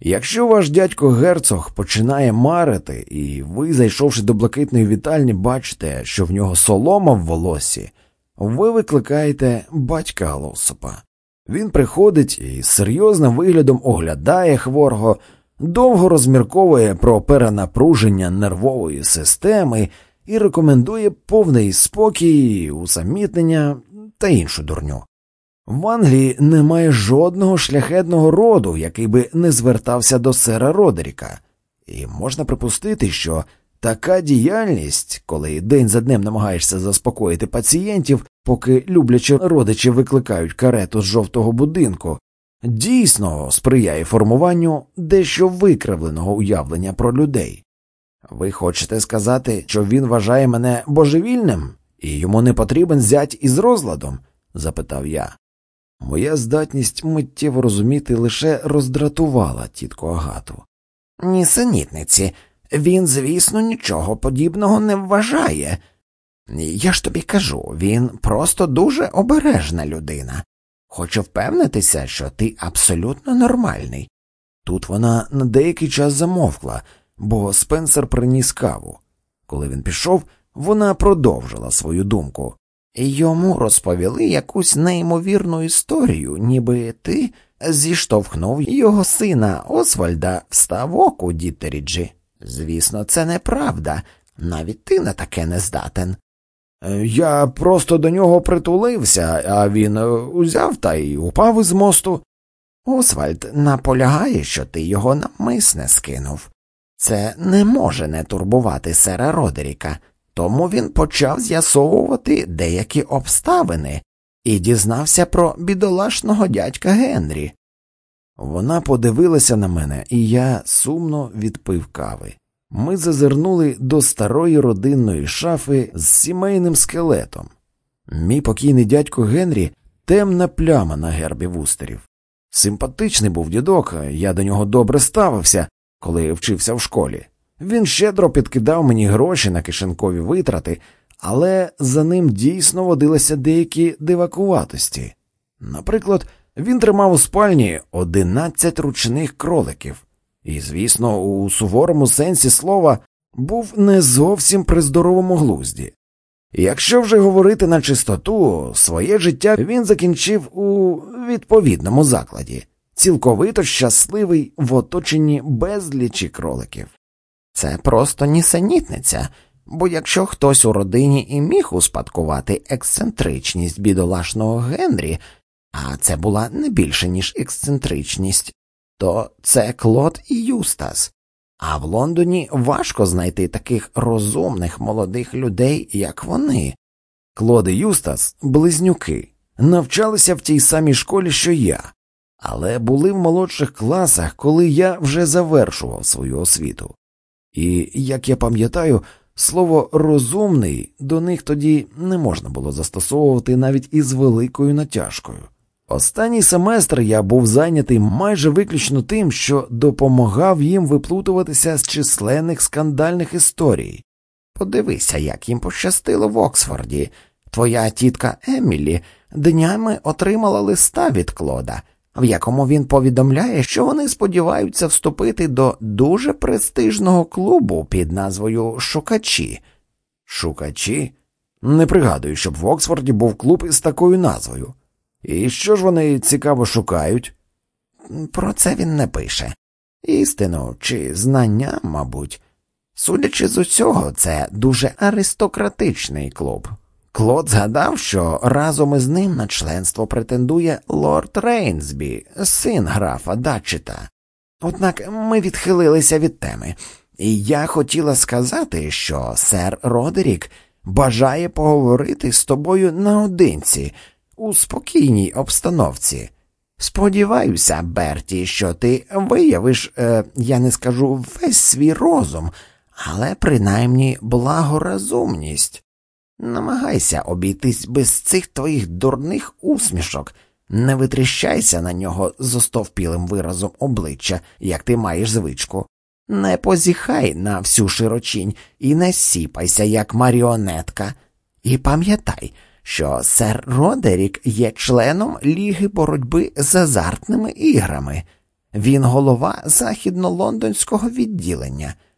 Якщо ваш дядько герцог починає марити, і ви, зайшовши до блакитної вітальні, бачите, що в нього солома в волосі, ви викликаєте батька Лосопа. Він приходить і з серйозним виглядом оглядає хворого, довго розмірковує про перенапруження нервової системи і рекомендує повний спокій, усамітнення та іншу дурню. В Англії немає жодного шляхетного роду, який би не звертався до сера Родеріка, і можна припустити, що така діяльність, коли день за днем намагаєшся заспокоїти пацієнтів, поки люблячі родичі викликають карету з жовтого будинку, дійсно сприяє формуванню дещо викривленого уявлення про людей. Ви хочете сказати, що він вважає мене божевільним, і йому не потрібен зять із розладом? запитав я. Моя здатність миттєво розуміти лише роздратувала тітку Агату. Нісенітниці, він, звісно, нічого подібного не вважає. Я ж тобі кажу, він просто дуже обережна людина. Хочу впевнитися, що ти абсолютно нормальний. Тут вона на деякий час замовкла, бо Спенсер приніс каву. Коли він пішов, вона продовжила свою думку. Йому розповіли якусь неймовірну історію, ніби ти зіштовхнув його сина Освальда в ставок у Дітеріджі. Звісно, це неправда, навіть ти на таке не здатен. Е, я просто до нього притулився, а він е, узяв та й упав із мосту. Освальд наполягає, що ти його навмисне скинув. Це не може не турбувати сера Родеріка, тому він почав з'ясовувати деякі обставини і дізнався про бідолашного дядька Генрі. Вона подивилася на мене, і я сумно відпив кави. Ми зазирнули до старої родинної шафи з сімейним скелетом. Мій покійний дядько Генрі темна пляма на гербі вустерів. Симпатичний був дідок, я до нього добре ставився, коли вчився в школі. Він щедро підкидав мені гроші на кишенкові витрати, але за ним дійсно водилися деякі дивакуватості. Наприклад, він тримав у спальні одинадцять ручних кроликів, і, звісно, у суворому сенсі слова був не зовсім при здоровому глузді. Якщо вже говорити на чистоту, своє життя він закінчив у відповідному закладі, цілковито щасливий в оточенні безлічі кроликів. Це просто нісенітниця, бо якщо хтось у родині і міг успадкувати ексцентричність бідолашного Генрі, а це була не більше, ніж ексцентричність, то це Клод і Юстас. А в Лондоні важко знайти таких розумних молодих людей, як вони. Клод і Юстас, близнюки, навчалися в тій самій школі, що я, але були в молодших класах, коли я вже завершував свою освіту. І, як я пам'ятаю, слово розумний до них тоді не можна було застосовувати навіть із великою натяжкою. Останній семестр я був зайнятий майже виключно тим, що допомагав їм виплутуватися з численних скандальних історій. Подивися, як їм пощастило в Оксфорді. Твоя тітка Емілі днями отримала листа від Клода, в якому він повідомляє, що вони сподіваються вступити до дуже престижного клубу під назвою Шукачі. Шукачі? Не пригадую, щоб в Оксфорді був клуб із такою назвою. І що ж вони цікаво шукають? Про це він не пише. Істину чи знання, мабуть. Судячи з усього, це дуже аристократичний клуб. Клод згадав, що разом із ним на членство претендує лорд Рейнсбі, син графа Датчета. Однак ми відхилилися від теми, і я хотіла сказати, що сер Родерік бажає поговорити з тобою наодинці у спокійній обстановці. Сподіваюся, Берті, що ти виявиш, е, я не скажу весь свій розум, але принаймні благорозумність. Намагайся обійтись без цих твоїх дурних усмішок, не витріщайся на нього з остовпілим виразом обличчя, як ти маєш звичку. Не позіхай на всю широчінь і не сіпайся, як маріонетка. І пам'ятай, що сер Родерік є членом Ліги боротьби з азартними іграми. Він голова західно-лондонського відділення.